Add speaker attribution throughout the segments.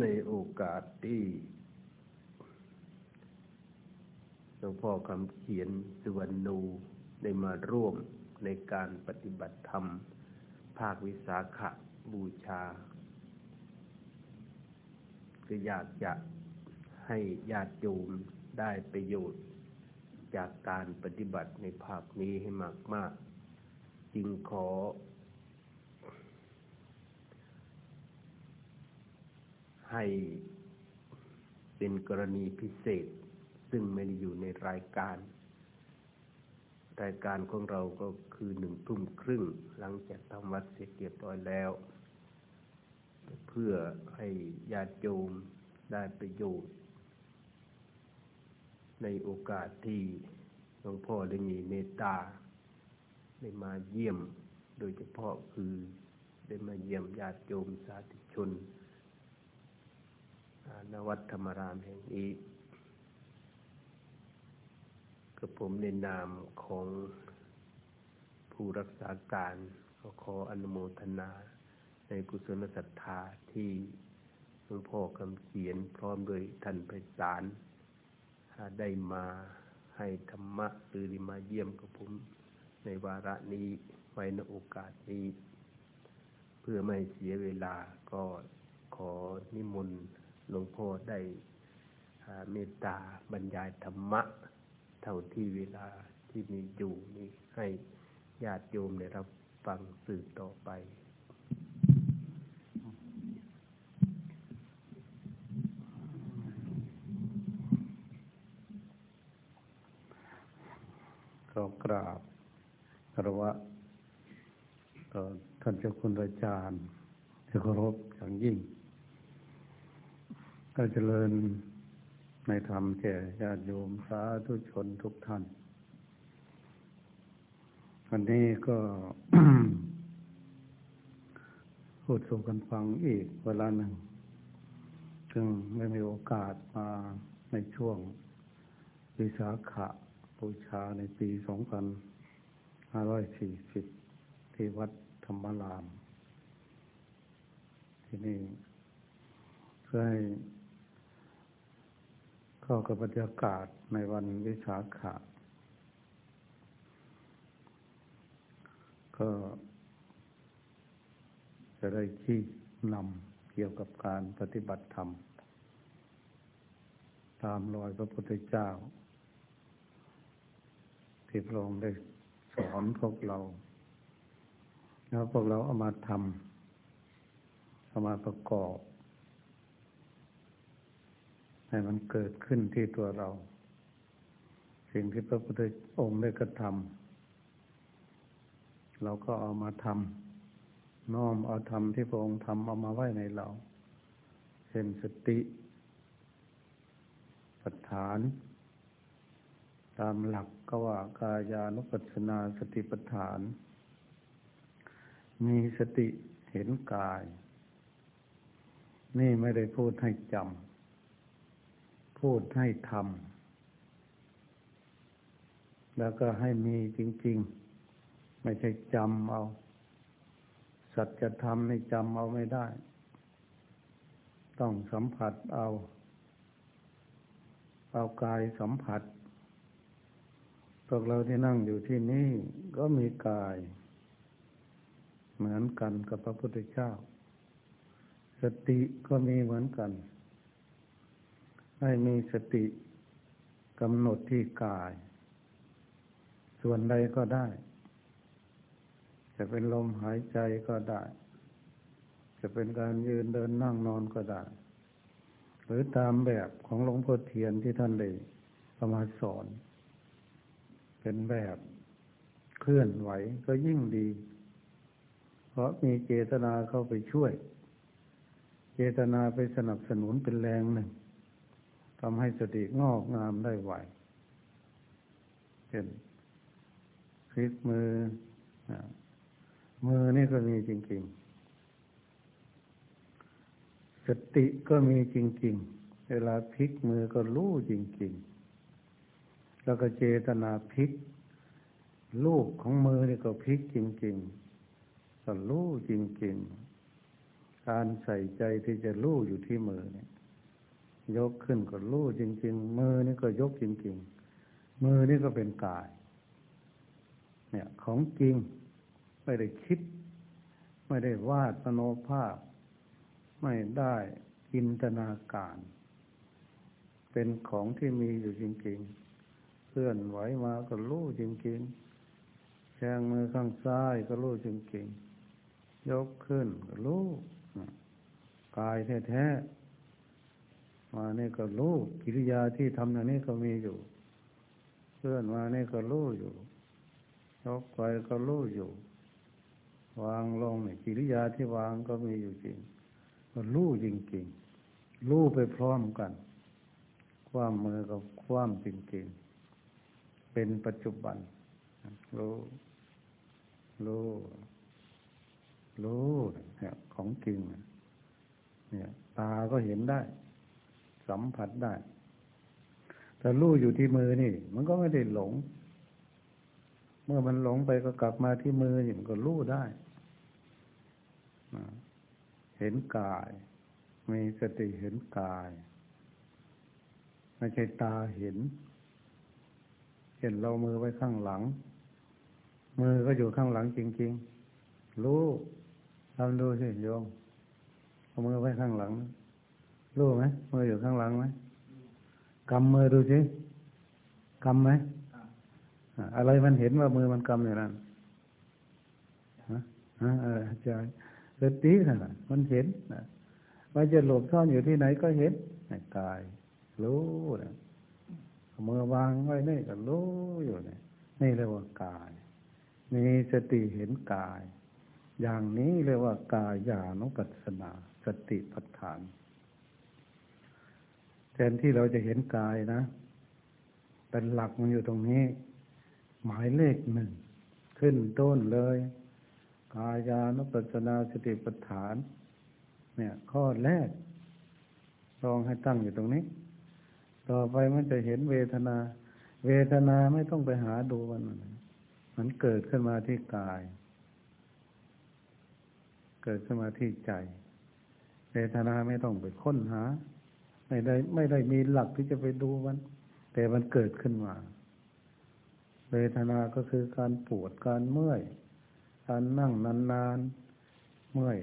Speaker 1: ในโอกาสที่หลวงพ่อคำเขียนสุวรรณูได้มาร่วมในการปฏิบัติธรรม ภาควิสาขบูชา ก็อยากจะให้ญาติโยมได้ประโยชน์ จากการปฏิบัติในภาคนี้ให้มากมากจึงขอ ให้เป็นกรณีพิเศษ ซึ่งไม่ได้อยู่ในรายการ รายการของเราก็คือหนึ่งทุ่มครึ่ง หลังจากทำวัดเสร็จเรียบร้อยแล้ว เพื่อให้ญาติโยมได้ประโยชน์ ในโอกาสที่หลวงพ่อได้มีเมตตาได้มาเยี่ยมโดยเฉพาะคือได้มาเยี่ยมญาติโยมสาธุชน นวัดธรรมรามแห่งนี้กับผมในนามของผู้รักษาการก็ขออนุโมทนา ในกุศลศรัทธาที่หลวงพ่อคำเขียนพร้อมโดยท่านไพศาลได้มาให้ธรรมะหรือมาเยี่ยมกับผมในวาระนี้ไว้ในโอกาสนี้ เพื่อไม่เสียเวลาก็ขอนิมนต์ หลวงพ่อได้เมตตาบรรยายธรรมะ เท่าที่เวลาที่มีอยู่นี้ให้ญาติโยมได้รับฟังสื่อต่อไป
Speaker 2: ก็กราบคารวะต่อท่านเจ้าคุณอาจารย์ที่เคารพอย่างยิ่ง ก็เจริญในธรรมแก่ญาติโยมสาธุชนทุกท่าน วันนี้ก็พูดสู่กันฟังอีกเวลาหนึ่ง ซึ่งไม่มีโอกาสมาในช่วงวิสาขะบูชาในปี 2540 ที่วัดธรรมราม ที่นี่เพื่อให้ เข้ากับบรรยากาศในวันวิสาขะก็จะได้ชี้นำเกี่ยวกับการปฏิบัติธรรม ตามรอยพระพุทธเจ้า ที่พระองค์ได้สอนพวกเรา แล้วพวกเราเอามาทำเอามาประกอบ ให้มันเกิดขึ้นที่ตัวเรา สิ่งที่พระพุทธองค์ได้กระทำเราก็เอามาทำน้อมเอาธรรมที่พระองค์ทำเอามาไว้ในเราเช่นสติปัฏฐาน ตามหลักก็ว่ากายานุปัสสนาสติปัฏฐาน มีสติเห็นกาย นี่ไม่ได้พูดให้จำ พูดให้ทำแล้วก็ให้มีจริง ๆ ไม่ใช่จำเอา สัจธรรมในจำเอาไม่ได้ ต้องสัมผัสเอา เอากายสัมผัสพวกเราที่นั่งอยู่ที่นี่ก็มีกาย เหมือนกันกับพระพุทธเจ้า สติก็มีเหมือนกัน ให้มีสติกำหนดที่กาย ส่วนใดก็ได้ จะเป็นลมหายใจก็ได้ จะเป็นการยืนเดินนั่งนอนก็ได้ หรือตามแบบของหลวงพ่อเทียนที่ท่านได้ประมาสอน เป็นแบบเคลื่อนไหวก็ยิ่งดี เพราะมีเจตนาเข้าไปช่วย เจตนาไปสนับสนุนเป็นแรงหนึ่ง ทำให้สติงอกงามได้ไหวเป็นพลิกมือมือนี่ก็มีจริงๆ สติก็มีจริงๆ เวลาพลิกมือก็รู้จริงๆ แล้วก็เจตนาพลิกลูกของมือนี่ก็พลิกจริงๆก็รู้จริงๆ การใส่ใจที่จะลู่อยู่ที่มือเนี่ย ยกขึ้นก็ลู่จริง ๆ มือนี่ก็ยกจริง ๆ มือนี่ก็เป็นกาย เนี่ย ของจริงไม่ได้คิด ไม่ได้วาดมโนภาพ ไม่ได้จินตนาการ เป็นของที่มีอยู่จริง ๆ เคลื่อนไหวมาก็รู้จริง ๆแชงมือข้างซ้ายก็รู้จริง ๆ ยกขึ้นก็รู้กายแท้ๆ มาเนี่ก็รู้กิริยาที่ทำอย่างนี้ก็มีอยู่เคลื่อนมาเนี่ก็รู้อยู่ยกไปก็รู้อยู่ วางลงเนี่ยกิริยาที่วางก็มีอยู่จริง ก็รู้จริงๆรู้ไปพร้อมกัน ความมือกับความจริงๆ เป็นปัจจุบันรู้รู้รู้เนี่ยของจริงเนี่ยตาก็เห็นได้ สัมผัสได้แต่รู้อยู่ที่มือนี่ มันก็ไม่ได้หลง เมื่อมันหลงไปก็กลับมาที่มือนี่มันก็รู้ได้เห็นกาย มีสติเห็นกายไม่ใช่ตาเห็น เห็นเรามือไว้ข้างหลัง มือก็อยู่ข้างหลังจริง ๆ รู้ทำดูสิโยมเอามือไว้ข้างหลัง รู้ไหมมืออยู่ข้างหลังไหมกำมือดูสิกำไหมอะไรมันเห็นว่ามือมันกำอย่างนั้นฮะฮะเออใจสตินะมันเห็นนะว่าจะหลบซ่อนอยู่ที่ไหนก็เห็นกายรู้นะมือวางไว้นี่ก็รู้อยู่นี่นี่เรียกว่ากาย มีสติเห็นกาย อย่างนี้เรียกว่ากายานุปัสสนา สติปัฏฐาน แทนที่เราจะเห็นกายนะ เป็นหลักมันอยู่ตรงนี้ หมายเลขหนึ่ง ขึ้นต้นเลย กายานุปัสสนาสติปัฏฐาน เนี่ย ข้อแรกลองให้ตั้งอยู่ตรงนี้ ต่อไปมันจะเห็นเวทนา เวทนาไม่ต้องไปหาดูมัน มันเกิดขึ้นมาที่กาย เกิดขึ้นมาที่ใจ เวทนาไม่ต้องไปค้นหา ไม่ได้ ไม่ได้มีหลักที่จะไปดูมัน แต่มันเกิดขึ้นมา เวทนาก็คือการปวดการเมื่อย การนั่งนานๆเมื่อย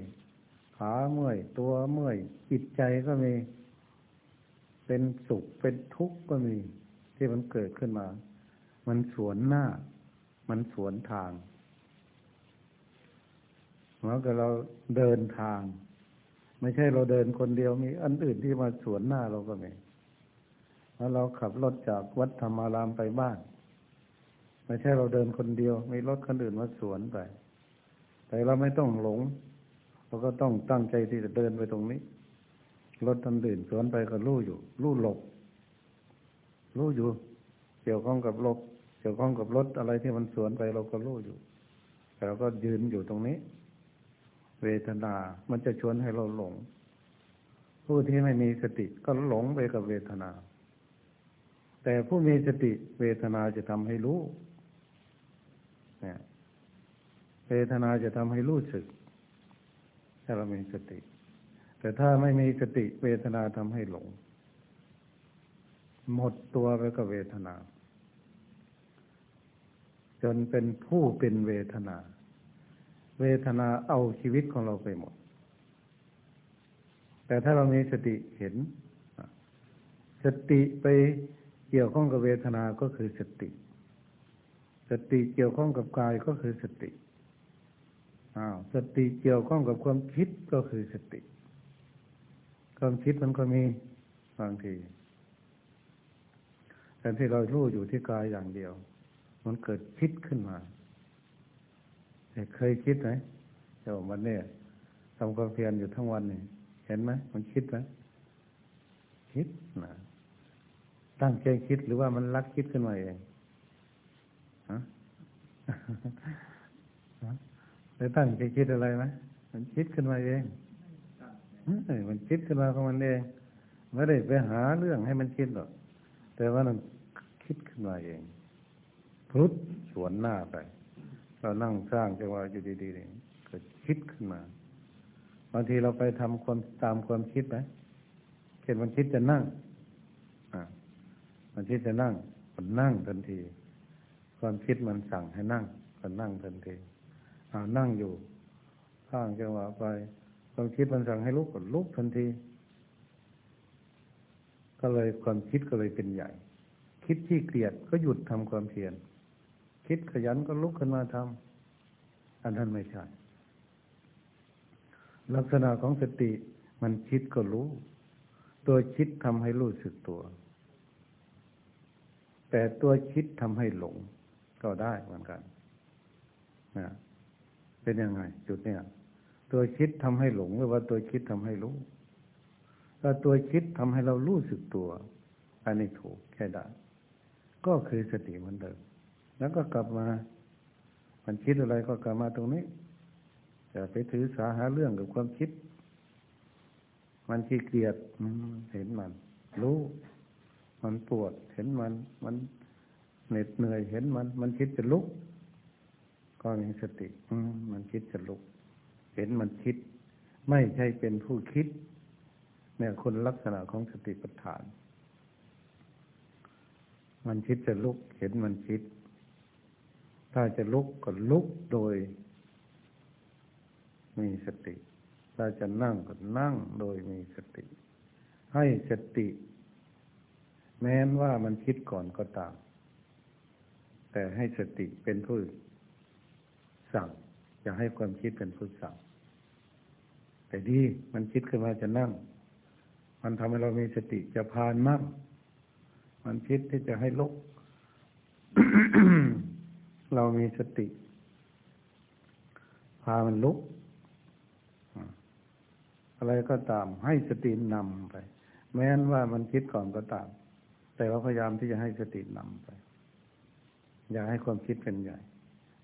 Speaker 2: ขาเมื่อยตัวเมื่อยจิตใจก็มี เป็นสุขเป็นทุกข์ก็มี ที่มันเกิดขึ้นมา มันสวนหน้า มันสวนทางเหมือนกับเราเดินทาง ไม่ใช่เราเดินคนเดียวมีอันอื่นที่มาสวนหน้าเราก็มีแล้วเราขับรถจากวัดธรรมารามไปบ้าน ไม่ใช่เราเดินคนเดียว มีรถคนอื่นมาสวนไป แต่เราไม่ต้องหลง เราก็ต้องตั้งใจที่จะเดินไปตรงนี้ รถทันอื่นสวนไปก็รู้อยู่ รู้หลบ รู้อยู่ เกี่ยวข้องกับรถเกี่ยวข้องกับรถอะไรที่มันสวนไปเราก็รู้อยู่ แต่เราก็ยืนอยู่ตรงนี้ เวทนา มันจะชวนให้เราหลง ผู้ที่ไม่มีสติก็หลงไปกับเวทนา แต่ผู้มีสติเวทนาจะทำให้รู้เนี่ยเวทนาจะทำให้รู้สึก ถ้าเรามีสติ แต่ถ้าไม่มีสติเวทนาทำให้หลง หมดตัวไปกับเวทนา จนเป็นผู้เป็นเวทนา เวทนาเอาชีวิตของเราไปหมด แต่ถ้าเรามีสติเห็น สติไปเกี่ยวข้องกับเวทนาก็คือสติ สติเกี่ยวข้องกับกายก็คือสติอ้าวสติเกี่ยวข้องกับความคิดก็คือสติ ความคิดมันก็มีบางทีแต่ที่เรารู้อยู่ที่กายอย่างเดียว มันเกิดคิดขึ้นมา เคยคิดไหมเดี๋ยววันนี้ทำความเพียรอยู่ทั้งวันนี่เห็นไหมมันคิดไหมคิดนะตั้งใจคิดหรือว่ามันลักคิดขึ้นมาเองฮะไ้ตั้งใจคิดอะไรไหมมันคิดขึ้นมาเองมันคิดขึ้นมาของมันเองไม่ได้ไปหาเรื่องให้มันคิดหรอกแต่ว่ามันคิดขึ้นมาเองพุทธสวนหน้าไป เรานั่งสร้างจังหวะอยู่ดีๆเนี่ก็คิดขึ้นมาบางทีเราไปทำความตามความคิดไหมเช่นมันคิดจะนั่ง อ่า มันคิดจะนั่งมันนั่งทันที ความคิดมันสั่งให้นั่งมันนั่งทันทีอ่านั่งอยู่ข้างจังหวะไปความคิดมันสั่งให้ลุกก็ลุกทันที ก็เลยความคิดก็เลยเป็นใหญ่ คิดที่เกลียดก็หยุดทำความเพียร คิดขยันก็ลุกขึ้นมาทำอันนั้นไม่ใช่ ลักษณะของสติมันคิดก็รู้ ตัวคิดทำให้รู้สึกตัว แต่ตัวคิดทำให้หลงก็ได้เหมือนกันนะเป็นยังไง จุดเนี้ยตัวคิดทำให้หลงหรือว่าตัวคิดทำให้รู้ถ้าตัวคิดทำให้เรารู้สึกตัว อันนี้ถูกแค่ได้ ก็คือสติเหมือนเดิม แล้วก็กลับมา มันคิดอะไรก็กลับมาตรงนี้อย่าไปถือสาหาเรื่องกับความคิด มันขี้เกียจเห็นมัน รู้ มันปวด เห็นมัน มันเหน็ดเหนื่อยเห็นมัน มันคิดจะลุก ก็มีสติมมันคิดจะลุก เห็นมันคิด ไม่ใช่เป็นผู้คิด เนี่ยคนลักษณะของสติปัฏฐาน มันคิดจะลุก เห็นมันคิด ถ้าจะลุกก็ลุกโดย มีสติ ถ้าจะนั่งก็นั่งโดยมีสติ ให้สติ แม้นว่ามันคิดก่อนก็ตาม แต่ให้สติเป็นผู้สั่ง อย่าให้ความคิดเป็นผู้สั่ง แต่ดีมันคิดขึ้นมาจะนั่ง มันทำให้เรามีสติจะพานมั่งมันคิดที่จะให้ลุก เรามีสติ พามันลุก อะไรก็ตาม ให้สตินำไป แม้นว่ามันคิดก่อนก็ตาม แต่ว่าพยายามที่จะให้สตินำไป อย่าให้ความคิดเป็นใหญ่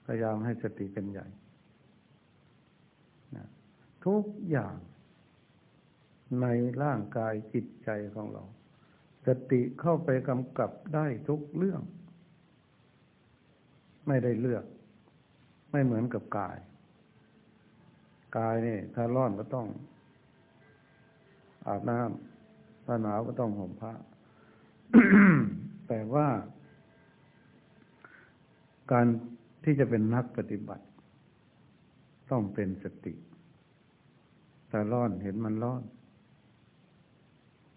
Speaker 2: พยายามให้สติเป็นใหญ่นะทุกอย่างในร่างกายจิตใจของเรา สติเข้าไปกำกับได้ทุกเรื่อง ไม่ได้เลือก ไม่เหมือนกับกาย กายนี่ ถ้าร้อนก็ต้อง อาบน้ำถ้าหนาวก็ต้องห่มผ้า แต่ว่า การที่จะเป็นนักปฏิบัติ ต้องเป็นสติ ถ้าร้อนเห็นมันร้อน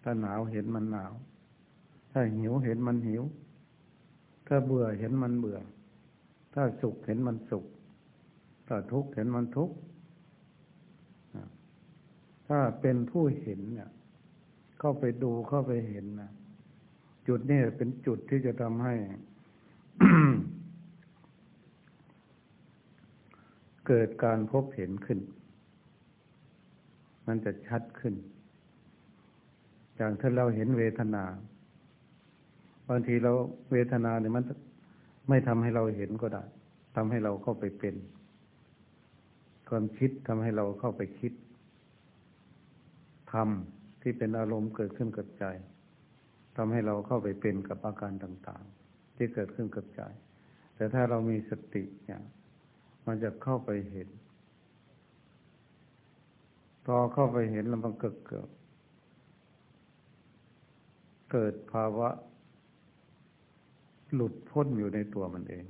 Speaker 2: ถ้าหนาวเห็นมันหนาว ถ้าหิวเห็นมันหิว ถ้าเบื่อเห็นมันเบื่อ ถ้าสุขเห็นมันสุข ถ้าทุกข์เห็นมันทุกข์ถ้าเป็นผู้เห็นเนี่ย เข้าไปดูเข้าไปเห็นนะจุดนี้เป็นจุดที่จะทำให้ เกิดการพบเห็นขึ้น มันจะชัดขึ้นอย่างถ้าเราเห็นเวทนา บางทีเราเวทนาเนี่ยมัน ไม่ทำให้เราเห็นก็ได้ทำให้เราเข้าไปเป็น ความคิดทำให้เราเข้าไปคิดธรรมที่เป็นอารมณ์เกิดขึ้นกับใจทำให้เราเข้าไปเป็นกับอาการต่างๆ ที่เกิดขึ้นกับใจ แต่ถ้าเรามีสติเนี่ยมันจะเข้าไปเห็น พอเข้าไปเห็นแล้วมันเกิดเกิดภาวะ หลุดพ้นอยู่ในตัวมันเอง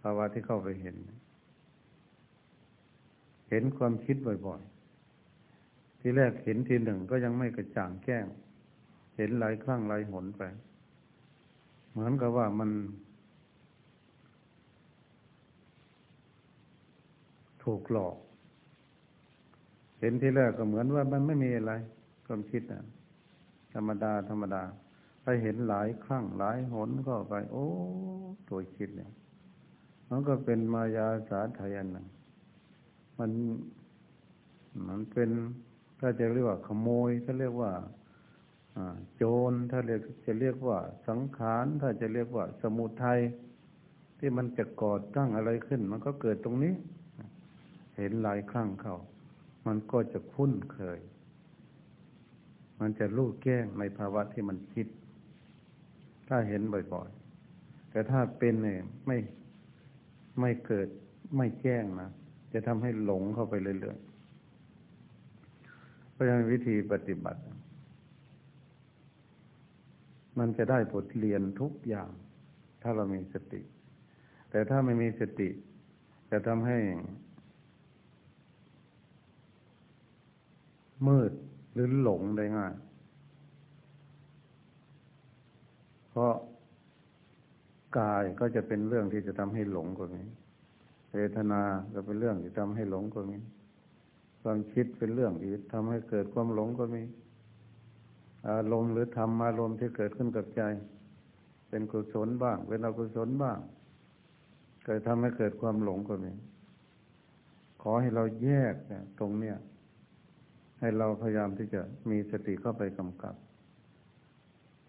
Speaker 2: ภาวะที่เข้าไปเห็น เห็นความคิดบ่อยๆ ทีแรกเห็นทีหนึ่งก็ยังไม่กระจ่างแก้ง เห็นหลายครั้งหลายหนไป เหมือนกับว่ามัน ถูกหลอก เห็นทีแรกก็เหมือนว่ามันไม่มีอะไร ความคิดนะธรรมดาธรรมดา ไปเห็นหลายครั้งหลายหนก็ไป โอ้ตัวคิดเนี่ย มันก็เป็นมายาสาไทยอันหนึ่งมันมันเป็นถ้าจะเรียกว่าขโมย ถ้าเรียกว่าโจรถ้าเรียกจะเรียกว่าสังขารถ้าจะเรียกว่าสมุทัยที่มันจะก่อตั้งอะไรขึ้น มันก็เกิดตรงนี้ เห็นหลายครั้งเขามันก็จะคุ้นเคย มันจะรู้แก้งในภาวะที่มันคิด ถ้าเห็นบ่อยๆ แต่ถ้าเป็นเนี่ยไม่ไม่เกิดไม่แจ้งนะ จะทำให้หลงเข้าไปเรื่อยๆ เพราะฉะนั้นวิธีปฏิบัติ มันจะได้บทเรียนทุกอย่าง ถ้าเรามีสติ แต่ถ้าไม่มีสติ จะทำให้ มืดหรือหลงได้ง่าย เพราะกายก็จะเป็นเรื่องที่จะทำให้หลงกว่านี้เวทนาก็เป็นเรื่องที่ทำให้หลงก็มีความคิดเป็นเรื่องที่ทำให้เกิดความหลงก็มี อารมณ์หรือธรรมอารมณ์ที่เกิดขึ้นกับใจ เป็นกุศลบ้าง เป็นอกุศลบ้างเกิดทำให้เกิดความหลงก็มีขอให้เราแยกเนี่ยตรงเนี้ยให้เราพยายามที่จะมีสติเข้าไปกำกับ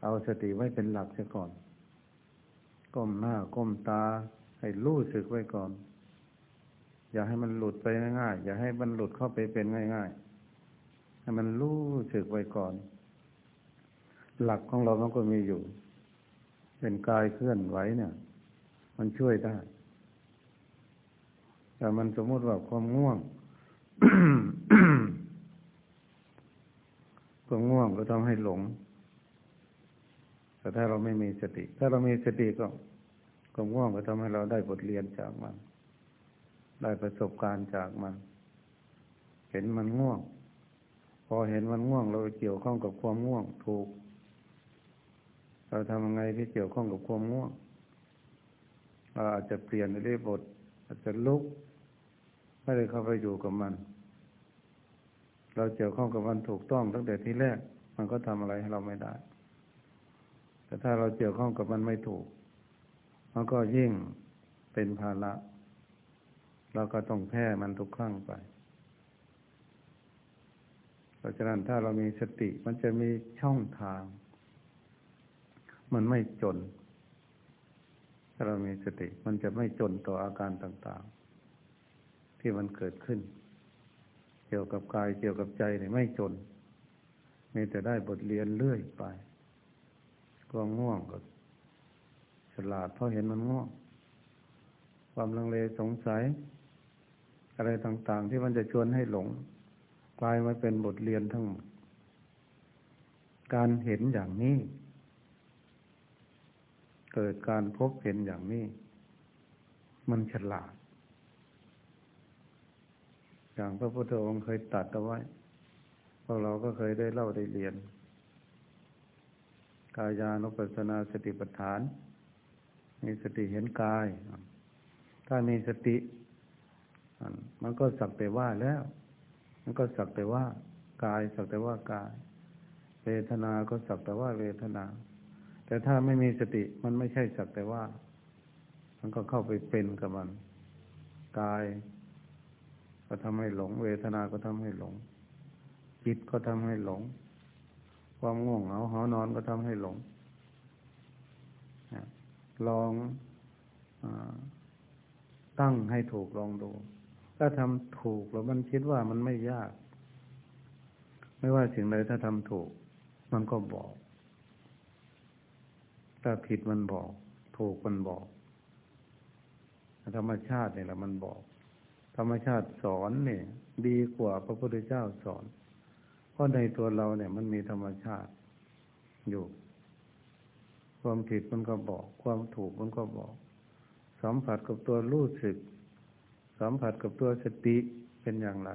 Speaker 2: เอาสติไว้เป็นหลักเสียก่อน ก้มหน้าก้มตา ให้รู้สึกไว้ก่อน อย่าให้มันหลุดไปง่ายๆอย่าให้มันหลุดเข้าไปเป็นง่าย ๆ ให้มันรู้สึกไว้ก่อน หลักของเรามันก็มีอยู่ เป็นกายเคลื่อนไหวเนี่ย มันช่วยได้แต่มันสมมติว่าความง่วงความง่วงก็ทำให้หลง แต่ถ้าเราไม่มีสติ ถ้าเรามีสติก็ความง่วงก็ทำให้เราได้บทเรียนจากมัน ได้ประสบการณ์จากมัน เห็นมันง่วง พอเห็นมันง่วง เราเกี่ยวข้องกับความง่วงถูก เราทำยังไงที่เกี่ยวข้องกับความง่วง เราอาจจะเปลี่ยนในเรื่องบท อาจจะลุก ไม่ได้เข้าไปอยู่กับมัน เราเกี่ยวข้องกับมันถูกต้องตั้งแต่ที่แรก มันก็ทำอะไรให้เราไม่ได้ แต่ถ้าเราเกี่ยวข้องกับมันไม่ถูก มันก็ยิ่งเป็นภาระ เราก็ต้องแพ้มันทุกครั้งไป เพราะฉะนั้นถ้าเรามีสติมันจะมีช่องทาง มันไม่จน ถ้าเรามีสติมันจะไม่จนต่ออาการต่างๆ ที่มันเกิดขึ้น เกี่ยวกับกายเกี่ยวกับใจเนี่ยไม่จนมีแต่ได้บทเรียนเรื่อยไป ความง่วงก็ฉลาดเพราะเห็นมันง่วง ความลังเลสงสัย อะไรต่าง ๆ ที่มันจะชวนให้หลง กลายมาเป็นบทเรียนทั้งหมด การเห็นอย่างนี้ เกิดการพบเห็นอย่างนี้ มันฉลาด อย่างพระพุทธองค์เคยตัดเอาไว้พวกเราก็เคยได้เล่าได้เรียน กายานุปัสสนาสติปัฏฐาน มีสติเห็นกาย ถ้ามีสติ มันก็สักแต่ว่าแล้ว มันก็สักแต่ว่ากาย สักแต่ว่ากาย เวทนาก็สักแต่ว่าเวทนา แต่ถ้าไม่มีสติมันไม่ใช่สักแต่ว่า มันก็เข้าไปเป็นกับมัน กาย ก็ทำให้หลง เวทนาก็ทำให้หลง จิตก็ทำให้หลง ความง่วงเหงาหอนอนก็ทำให้หลงลองอตั้งให้ถูกลองดู ถ้าทำถูกแล้วมันคิดว่ามันไม่ยาก ไม่ว่าสิ่งใดถ้าทำถูก มันก็บอก ถ้าผิดมันบอก ถูกมันบอก ธรรมชาติเนี่ยแหละมันบอก ธรรมชาติสอนเนี่ย ดีกว่าพระพุทธเจ้าสอน เพราะในตัวเราเนี่ย มันมีธรรมชาติอยู่ ความผิดมันก็บอก ความถูกมันก็บอก สัมผัสกับตัวรู้สึก สัมผัสกับตัวสติเป็นอย่างไร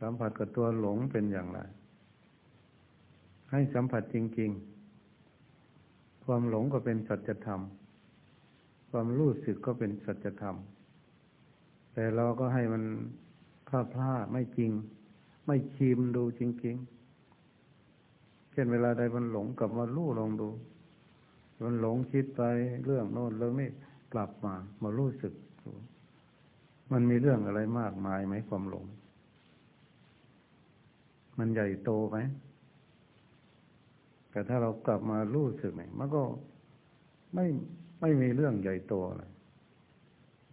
Speaker 2: สัมผัสกับตัวหลงเป็นอย่างไร ให้สัมผัสจริง ๆ ความหลงก็เป็นสัจธรรม ความรู้สึกก็เป็นสัจธรรม แต่เราก็ให้มันพลาดพลาดไม่จริง ไม่ชิมดูจริง ๆ เช่นเวลาใดมันหลงกลับมาลู่ลองดู มันหลงคิดไปเรื่องโน้นเรื่องนี้กลับมามารู้สึกมันมีเรื่องอะไรมากมายไหมความหลง มันใหญ่โตไหม แต่ถ้าเรากลับมารู้สึกเนี่ยมันก็ไม่ไม่มีเรื่องใหญ่โตอะไร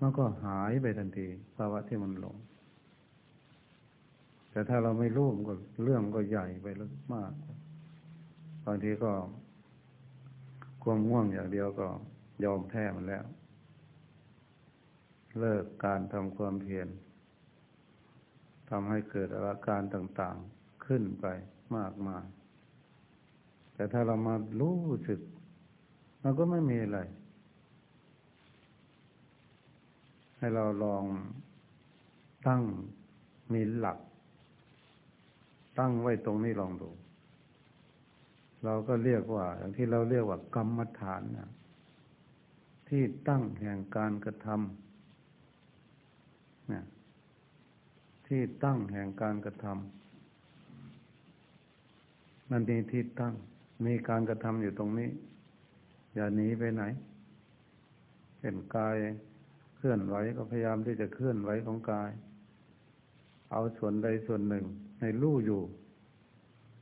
Speaker 2: มันก็หายไปทันทีภาวะที่มันหลง แต่ถ้าเราไม่รู้มันก็เรื่องก็ใหญ่ไปล้วมากบางทีก็ความง่วงอย่างเดียวก็ยอมแพ้มันแล้ว เลิกการทำความเพียรทำให้เกิดอาการต่างๆขึ้นไปมากมายแต่ถ้าเรามารู้สึกมันก็ไม่มีอะไร ให้เราลองตั้งมีหลัก ตั้งไว้ตรงนี้ลองดู เราก็เรียกว่า อย่างที่เราเรียกว่ากรรมฐานนะที่ตั้งแห่งการกระทำนี่ยที่ตั้งแห่งการกระทำมันมีที่ตั้ง มีการกระทำอยู่ตรงนี้ อย่าหนีไปไหนเห็นกายเคลื่อนไหวก็พยายามที่จะเคลื่อนไหวของกาย เอาส่วนใดส่วนหนึ่ง ให้รู้อยู่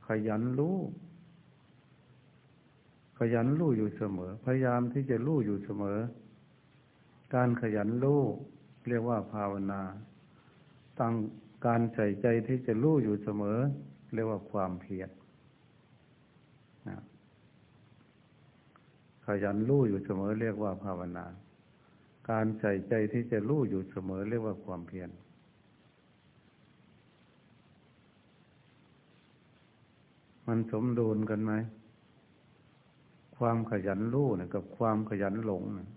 Speaker 2: ขยันรู้ ขยันรู้อยู่เสมอ พยายามที่จะรู้อยู่เสมอ การขยันรู้เรียกว่าภาวนา ตั้งการใส่ใจที่จะรู้อยู่เสมอ เรียกว่าความเพียรนะขยันรู้อยู่เสมอ เรียกว่าภาวนา การใส่ใจที่จะรู้อยู่เสมอ เรียกว่าความเพียร มันสมดุลกันไหม ความขยันรู้นะกับความขยันหลงนะ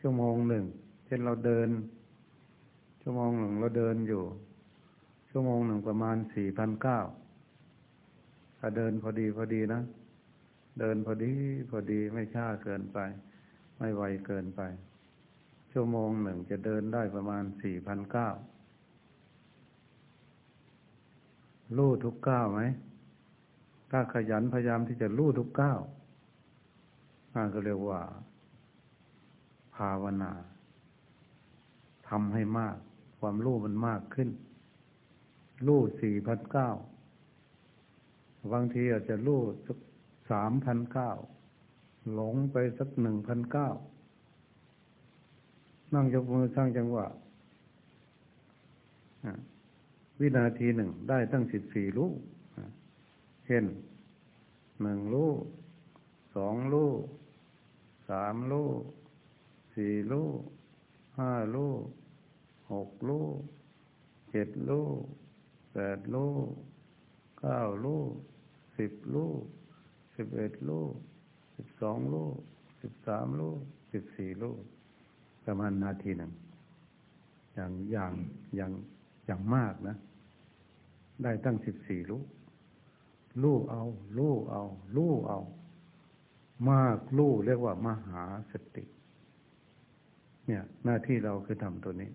Speaker 2: ชั่วโมงหนึ่ง เช่นเราเดิน ชั่วโมงหนึ่งเราเดินอยู่ ชั่วโมงหนึ่งประมาณสี่พันเก้าถ้าเดินพอดีพอดีนะ เดินพอดีพอดีไม่ช้าเกินไป ไม่ไวเกินไป ชั่วโมงหนึ่งจะเดินได้ประมาณสี่พันเก้ารู้ทุกก้าวไหม ถ้าขยันพยายามที่จะรู้ทุกก้าวนั่นก็เรียกว่า ภาวนาทำให้มาก ความรู้มันมากขึ้น รู้สี่พันเก้าบางทีอาจจะรู้สักสามพันเก้าหลงไปสักหนึ่งพันเก้านั่งยกมือสร้างจังหวะวินาทีหนึ่งได้ตั้งสิบสี่รู้เช่นหนึ่งรู้สองรู้สามลูกสี่ลูกห้าลูกหกลูกเจ็ดลูกแปดลูกเก้าลูกสิบลูกสิบเอ็ดลูกสิบสองลูกสิบสามลูกสิบสี่ลูกประมาณนาทีหนึ่งอย่างอย่างอย่างอย่างมากนะ ได้ตั้งสิบสี่ลูก ลูกเอาลูกเอาลูกเอา มากลู่เรียกว่ามหาสติ เนี่ย หน้าที่เราคือทำตัวนี้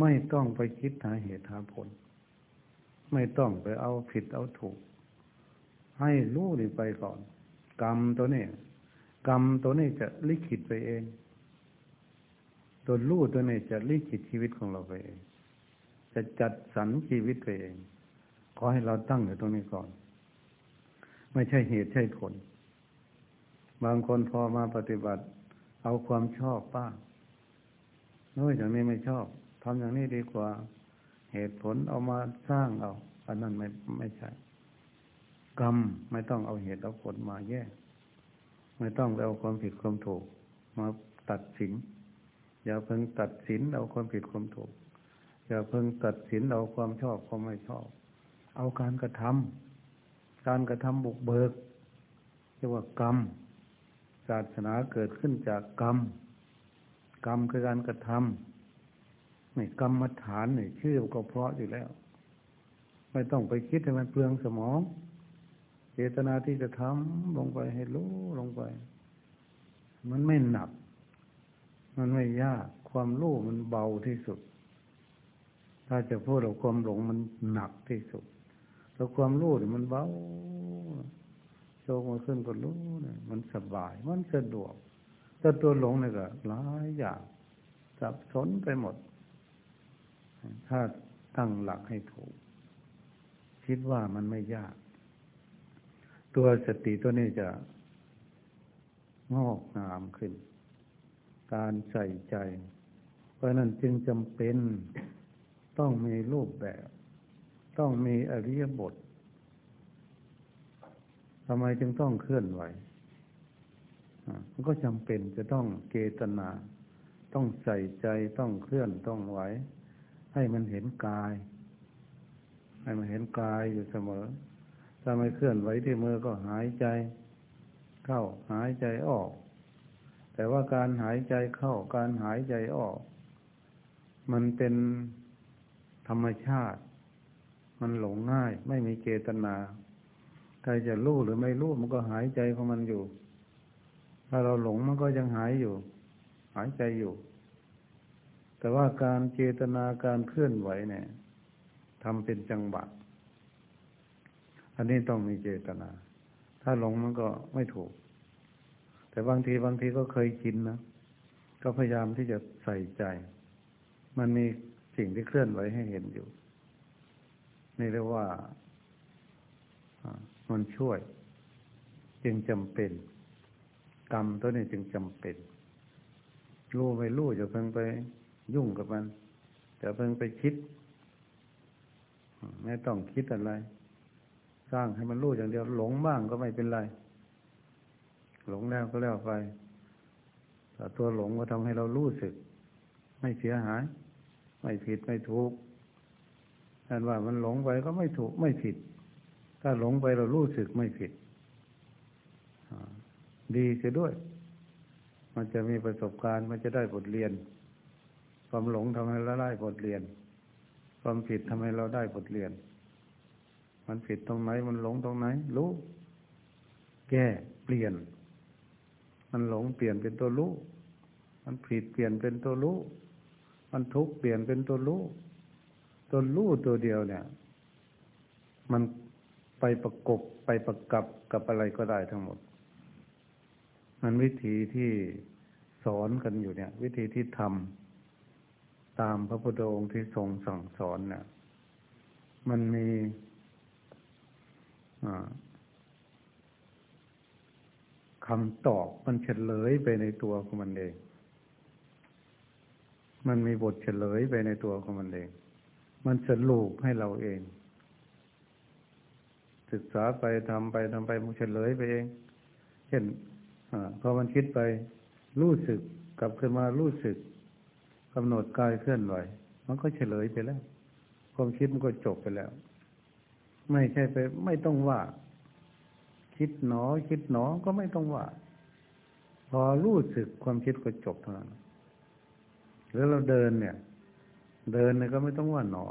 Speaker 2: ไม่ต้องไปคิดหาเหตุหาผล ไม่ต้องไปเอาผิดเอาถูก ให้ลู่นี่ไปก่อน กรรมตัวนี้กรรมตัวนี้จะลิขิตไปเอง ตัวลู่ตัวนี้จะลิขิตชีวิตของเราไปเอง จะจัดสรรชีวิตไปเอง ขอให้เราตั้งอยู่ตรงนี้ก่อน ไม่ใช่เหตุใช่ผล บางคนพอมาปฏิบัติ เอาความชอบป้าโน้ยอย่างนี้ไม่ชอบทำอย่างนี้ดีกว่า เหตุผลเอามาสร้างเอาอันนั้นไม่ไม่ใช่ กรรมไม่ต้องเอาเหตุเอาผลมาแยกไม่ต้องไปเอาความผิดความถูก มาตัดสิน อย่าเพิ่งตัดสินเอาความผิดความถูก อย่าเพิ่งตัดสินเอาความชอบความไม่ชอบ เอาการกระทำการกระทำบุกเบิกเรียกว่ากรรม ศาสนาเกิดขึ้นจากกรรม กรรมคือการกระทำนี่กรรมฐานนี่ชื่อก็เพราะอยู่แล้ว ไม่ต้องไปคิดให้มันเปลืองสมอง เจตนาที่จะทำลงไปให้รู้ลงไป มันไม่หนัก มันไม่ยาก ความรู้มันเบาที่สุด ถ้าจะพูดเราความหลงมันหนักที่สุด แล้วความรู้มันเบาโชคมาขึ้นก็รู้เนี่ยมันสบาย มันสะดวกแต่ตัวหลงเนี่ยก็หลายอย่างสับสนไปหมด ถ้าตั้งหลักให้ถูก คิดว่ามันไม่ยาก ตัวสติตัวนี้จะงอกงามขึ้น การใส่ใจ เพราะนั้นจึงจำเป็นต้องมีรูปแบบ ต้องมีอริยบททำไมจึงต้องเคลื่อนไหวมันก็จำเป็นจะต้องเกตนา ต้องใส่ใจต้องเคลื่อนต้องไหว ให้มันเห็นกาย ให้มันเห็นกายอยู่เสมอ ถ้าไม่เคลื่อนไหวที่มือก็หายใจ เข้าหายใจออก แต่ว่าการหายใจเข้าการหายใจออก มันเป็นธรรมชาติ มันหลงง่าย ไม่มีเจตนาใครจะรู้หรือไม่รู้มันก็หายใจของมันอยู่ ถ้าเราหลงมันก็ยังหายอยู่ หายใจอยู่ แต่ว่าการเจตนาการเคลื่อนไหวเนี่ยทำเป็นจังหวะอันนี้ต้องมีเจตนา ถ้าหลงมันก็ไม่ถูก แต่บางทีบางทีก็เคยชินนะ ก็พยายามที่จะใส่ใจ มันมีสิ่งที่เคลื่อนไหวให้เห็นอยู่ นี่เรียกว่ามันช่วย จึงจำเป็น กรรมตัวนี้จึงจำเป็น รู้ไม่รู้จะเพิ่งไปยุ่งกับมันจะเพิ่งไปคิด ไม่ต้องคิดอะไร สร้างให้มันรู้อย่างเดียวหลงบ้างก็ไม่เป็นไร หลงแล้วก็แล้วไปแต่ตัวหลงก็ทำให้เรารู้สึก ไม่เสียหาย ไม่ผิดไม่ถูก แต่ว่ามันหลงไปก็ไม่ถูกไม่ผิด ถ้าหลงไปเรารู้สึกไม่ผิดดีเสียด้วย มันจะมีประสบการณ์มันจะได้บทเรียน ความหลงทำให้เราได้บทเรียน ความผิดทำให้เราได้บทเรียน มันผิดตรงไหน มันหลงตรงไหน รู้ แก้เปลี่ยน มันหลงเปลี่ยนเป็นตัวรู้ มันผิดเปลี่ยนเป็นตัวรู้ มันทุกข์เปลี่ยนเป็นตัวรู้ ตัวรู้ตัวเดียวเนี่ย มันไปประกบไปประกับกับอะไรก็ได้ทั้งหมด มันวิธีที่สอนกันอยู่เนี่ย วิธีที่ทำตามพระพุทธองค์ที่ทรงสั่งสอนเนี่ยมันมีคำตอบมันเฉลยไปในตัวของมันเอง มันมีบทเฉลยไปในตัวของมันเอง มันสรุปให้เราเอง ศึกษาไปทำไปทำไปมันเฉลยไปเอง เช่นอพอมันคิดไป รู้สึกกลับขึ้นมารู้สึกกำหนดกายเคลื่อนไหว มันก็เฉลยไปแล้ว ความคิดมันก็จบไปแล้ว ไม่ใช่ไป ไม่ต้องว่า คิดหนอ คิดหนอก็ไม่ต้องว่า พอรู้สึกความคิดก็จบเท่านั้นแล้วเราเดินเนี่ย เดินเนี่ยก็ไม่ต้องว่าหนอ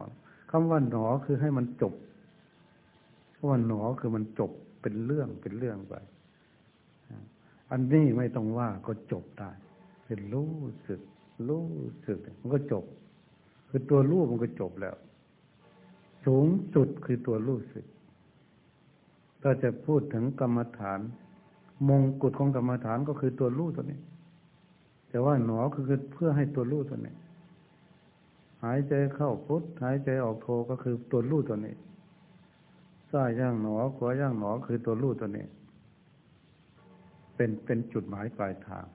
Speaker 2: คำว่าหนอคือให้มันจบคำว่าหนอคือมันจบเป็นเรื่องเป็นเรื่องไป อันนี้ไม่ต้องว่าก็จบได้เป็นรู้สึก รู้สึก มันก็จบ คือตัวรู้มันก็จบแล้ว สูงสุดคือตัวรู้สึก ถ้าจะพูดถึงกรรมฐาน มงกุฎของกรรมฐานก็คือตัวรู้ตัวนี้ แต่ว่าหนอคือเพื่อให้ตัวรู้ตัวนี้ หายใจเข้าพุทหายใจออกโทก็คือตัวรู้ตัวนี้ซ้ายย่างหนอขวาย่างหนอคือตัวรู้ตัวนี้ เป็นเป็นจุดหมายปลายทาง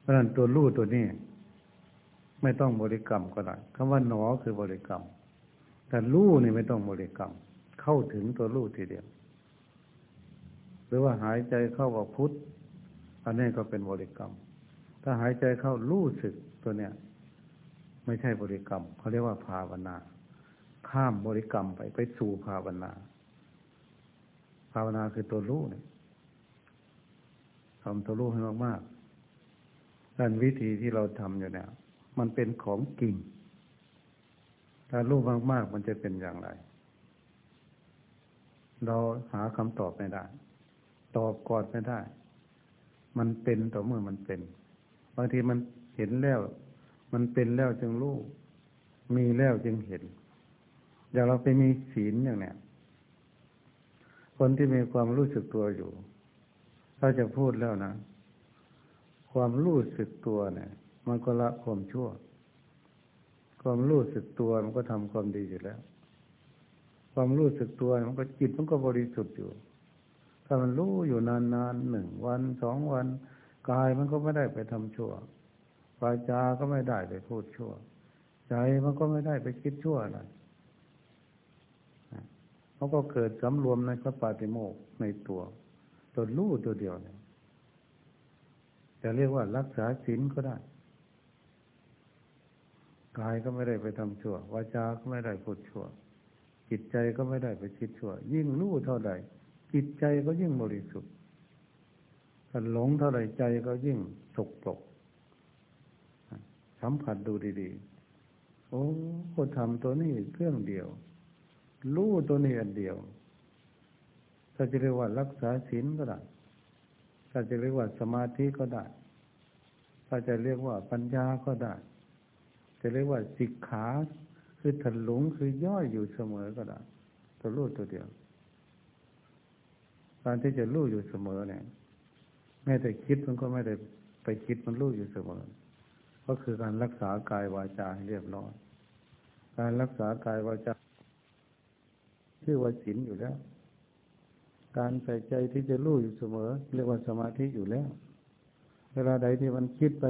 Speaker 2: เพราะฉะนั้นตัวรู้ตัวนี้ ไม่ต้องบริกรรมก็ได้คำว่าหนอคือบริกรรม แต่รู้นี่ไม่ต้องบริกรรม เข้าถึงตัวรู้ทีเดียว หรือว่าหายใจเข้าออกพุทธอันนี้ก็เป็นบริกรรม ถ้าหายใจเข้ารู้สึกตัวเนี้ย ไม่ใช่บริกรรมเขาเรียกว่าภาวนา ข้ามบริกรรมไปไปสู่ภาวนา ภาวนาคือตัวรู้เนี่ยทำตัวรู้ให้มากๆดันวิธีที่เราทำอยู่เนี่ย มันเป็นของจริง ถ้ารู้มากๆมันจะเป็นอย่างไร เราหาคำตอบไม่ได้ ตอบก่อนไม่ได้ มันเป็นต่อเมื่อมันเป็น บางทีมันเห็นแล้ว มันเป็นแล้วจึงรู้ มีแล้วจึงเห็น อย่างเราไปมีศีลอย่างเนี้ยคนที่มีความรู้สึกตัวอยู่ ถ้าจะพูดแล้วนะ ความรู้สึกตัวเนี่ย มันก็ละความชั่ว ความรู้สึกตัวมันก็ทำความดีอยู่แล้ว ความรู้สึกตัวมันก็จิตมันก็บริสุทธิ์อยู่ ถ้ามันรู้อยู่นานๆหนึ่งวันสองวันกายมันก็ไม่ได้ไปทำชั่ว วาจาก็ไม่ได้ไปพูดชั่ว ใจมันก็ไม่ได้ไปคิดชั่วอะไรเขาก็เกิดสำรวมในพระปาติโมกในตัวตัวรู้ตัวเดียวเนี่ยจะเรียกว่ารักษาศีลก็ได้กายก็ไม่ได้ไปทำชั่ววาจาก็ไม่ได้พูดชั่ว จิตใจก็ไม่ได้ไปคิดชั่ว ยิ่งรู้เท่าใดจิตใจก็ยิ่งบริสุทธิ์ถ้าหลงเท่าใดใจก็ยิ่งสกปรก สัมผัสดูดีๆ โอ้ก็ทำตัวนี้เครื่องเดียว รู้ตัวนี้อันเดียว ถ้าจะเรียกว่ารักษาศีลก็ได้ ถ้าจะเรียกว่าสมาธิก็ได้ ถ้าจะเรียกว่าปัญญาก็ได้ จะเรียกว่าสิกขาคือถลุงคือย่อยอยู่เสมอก็ได้ ตัวรู้ตัวเดียว การที่จะรู้อยู่เสมอเนี่ยแม้แต่คิดมันก็ไม่ได้ไปคิดมันรู้อยู่เสมอ ก็คือการรักษากายวาจาให้เรียบร้อย การรักษากายวาจาชื่อว่าศีลอยู่แล้ว การใส่ใจที่จะรู้อยู่เสมอ เรียกว่าสมาธิอยู่แล้ว เวลาใดที่มันคิดไป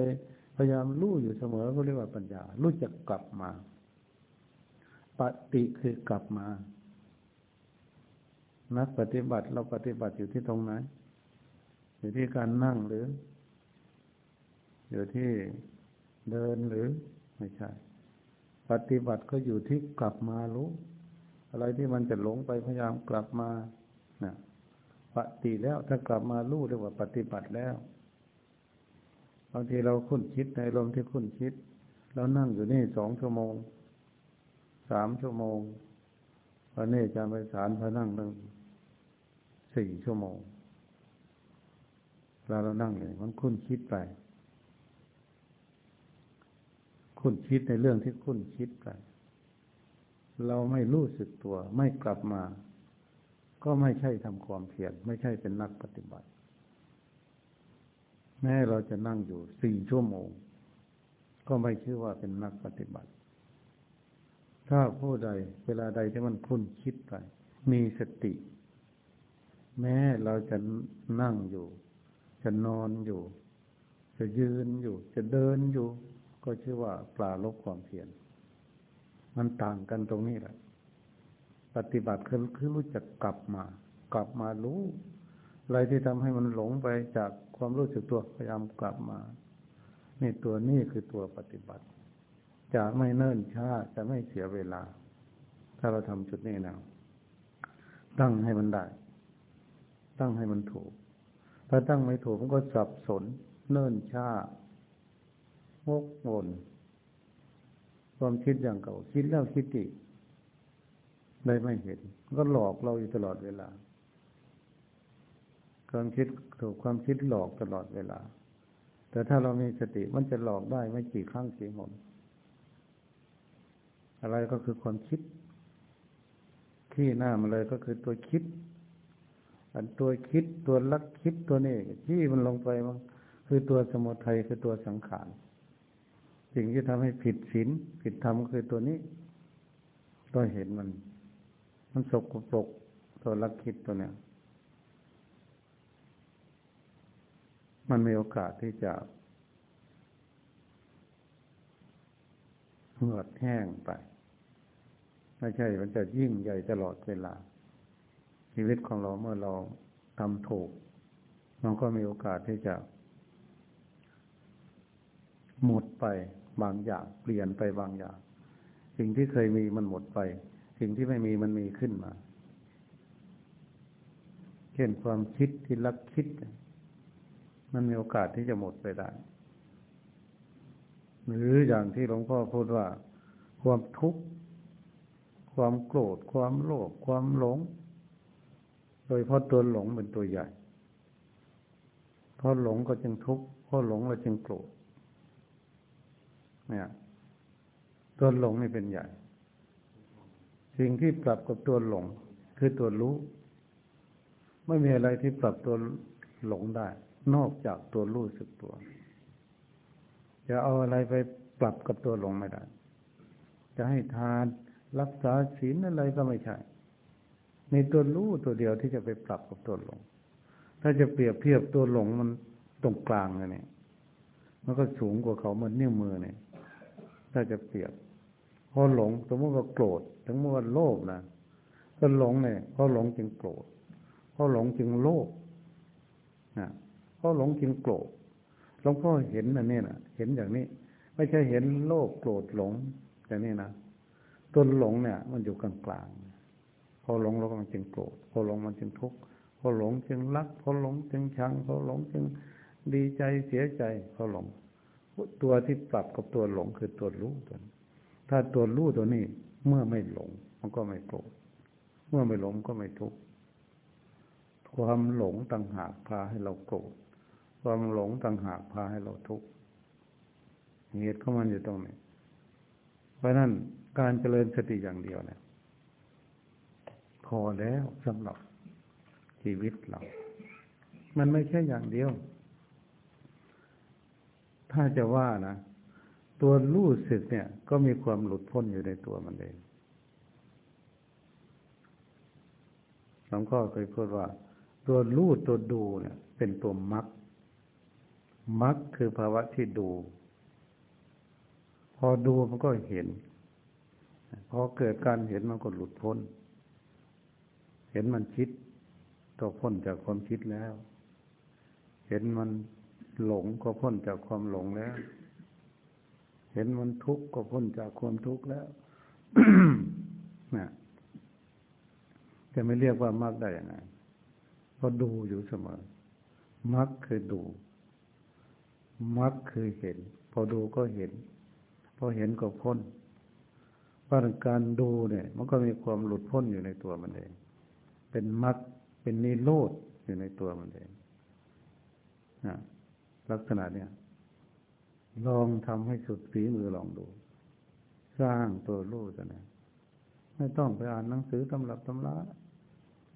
Speaker 2: พยายามรู้อยู่เสมอก็เรียกว่าปัญญา รู้จักกลับมา ปฏิคือกลับมา นักปฏิบัติเราปฏิบัติอยู่ที่ตรงไหน อยู่ที่การนั่งหรือ อยู่ที่ เดินหรือไม่ใช่ ปฏิบัติก็อยู่ที่กลับมารู้ อะไรที่มันจะหลงไปพยายามกลับมานะปฏิแล้วถ้ากลับมารู้เรียกว่าปฏิบัติแล้วบางทีเราคุ้นคิดในลมที่คุ้นคิดเรานั่งอยู่นี่สองชั่วโมงสามชั่วโมงวันนี้จะไปสารพระนั่งตั้งสี่ชั่วโมงเราเรานั่งเลยมันคุ้นคิดไป คุ้นคิดในเรื่องที่คุ้นคิดไปเราไม่รู้สึกตัวไม่กลับมา ก็ไม่ใช่ทำความเพียรไม่ใช่เป็นนักปฏิบัติ แม้เราจะนั่งอยู่สี่ชั่วโมง ก็ไม่ชื่อว่าเป็นนักปฏิบัติ ถ้าผู้ใด เวลาใดที่มันคุ้นคิดไปมีสติ แม้เราจะนั่งอยู่ จะนอนอยู่ จะยืนอยู่ จะเดินอยู่ ก็ชื่อว่าปลาลบความเพียรมันต่างกันตรงนี้แหละ ปฏิบัติคือคือรู้จักกลับมา กลับมารู้ อะไรที่ทำให้มันหลงไปจากความรู้สึกตัวพยายามกลับมานี่ตัวนี้คือตัวปฏิบัติ จะไม่เนิ่นช้าจะไม่เสียเวลา ถ้าเราทำจุดนี้นะตั้งให้มันได้ ตั้งให้มันถูก ถ้าตั้งไม่ถูกมันก็สับสน เนิ่นช้า วกวนความคิดอย่างเก่า คิดแล้วคิดอีกได้ไม่เห็น ก็หลอกเราอยู่ตลอดเวลา ความคิดถูกความคิดหลอกตลอดเวลา แต่ถ้าเรามีสติมันจะหลอกได้ไม่กี่ครั้งกี่หนอะไรก็คือความคิด ที่หน้ามันเลยก็คือตัวคิด อันตัวคิดตัวลักคิดตัวนี้ที่มันลงไปมันคือตัวสมุทัยคือตัวสังขาร สิ่งที่ทำให้ผิดศีลผิดธรรมคือตัวนี้ ก็เห็นมัน มันสกปรกตัวลักคิดตัวเนี้ยมันมีโอกาสที่จะเหือดแห้งไป ไม่ใช่ มันจะยิ่งใหญ่ตลอดเวลา ชีวิตของเราเมื่อเราทำถูก มันก็มีโอกาสที่จะหมดไป บางอย่าง เปลี่ยนไปบางอย่าง สิ่งที่เคยมีมันหมดไป สิ่งที่ไม่มีมันมีขึ้นมา เช่นความคิดที่รักคิด มันมีโอกาสที่จะหมดไปได้ หรืออย่างที่หลวงพ่อพูดว่า ความทุกข์ความโกรธ ความโลภความหลง โดยเพราะตัวหลงเป็นตัวใหญ่เพราะหลงก็จึงทุกข์เพราะหลงเราจึงโกรธ เนี่ยตัวหลงนี่เป็นใหญ่ สิ่งที่ปรับกับตัวหลง คือตัวรู้ ไม่มีอะไรที่ปรับตัวหลงได้ นอกจากตัวรู้สึกตัวจะเอาอะไรไปปรับกับตัวหลงไม่ได้ จะให้ทานรักษาศีลอะไรก็ไม่ใช่ ในตัวรู้ตัวเดียวที่จะไปปรับกับตัวหลง ถ้าจะเปรียบเทียบตัวหลงมันตรงกลางเลยเนี่ยมันก็สูงกว่าเขาเหมือนนิ้วมือเนี่ย ถ้าจะเปรียบพอหลงสมมติว่าโกรธถึงเมื่อโลภนะก็หลงเนี่ยพอหลงจึงโกรธพอหลงจึงโลภนะพอหลงจึงโกรธหลวงพ่อเห็นนะเนี่ยนะเห็นอย่างนี้ ไม่ใช่เห็นโลภโกรธหลงอย่างนี้นะตัวหลงเนี่ย มันอยู่กลางกลางพอหลงเราก็มันจึงโกรธพอหลงมันจึงทุกข์พอหลงจึงรักพอหลงจึงชังพอหลงจึงดีใจเสียใจพอหลง ตัวที่ปรับกับตัวหลงคือตัวรู้ตัวถ้าตัวรู้ตัวนี้เมื่อไม่หลง มันก็ไม่โกรธเมื่อไม่หลงก็ไม่ทุกข์ความหลงต่างหากพาให้เราโกรธความหลงต่างหากพาให้เราทุกข์เหตุของมันอยู่ตรงนี้เพราะนั้นการเจริญสติอย่างเดียวเนี่ยพอแล้วสำหรับชีวิตเรา มันไม่ใช่อย่างเดียว ถ้าจะว่านะตัวรู้สึกเนี่ย ก็มีความหลุดพ้นอยู่ในตัวมันเองหลวงพ่อเคยพูดว่า ตัวรู้ตัวดูเนี่ย เป็นตัวมักมักคือภาวะที่ดู พอดูมันก็เห็น พอเกิดการเห็นมันก็หลุดพ้น เห็นมันคิดก็พ้นจากความคิดแล้ว เห็นมัน หลงก็พ้นจากความหลงแล้ว เห็นมันทุกข์ก็พ้นจากความทุกข์แล้วนะจะไม่เรียกว่ามรรคได้ยังไงเพราะดูอยู่เสมอมรรคคือดูมรรคคือเห็น พอดูก็เห็น พอเห็นก็พ้นเพราการดูเนี่ย มันก็มีความหลุดพ้นอยู่ในตัวมันเอง เป็นมรรคเป็นนิโรธอยู่ในตัวมันเองนะ ลักษณะเนี้ยลองทำให้สุดฝีมือลองดู สร้างตัวรู้ตัวนี้ไม่ต้องไปอ่านหนังสือตำรับตำรา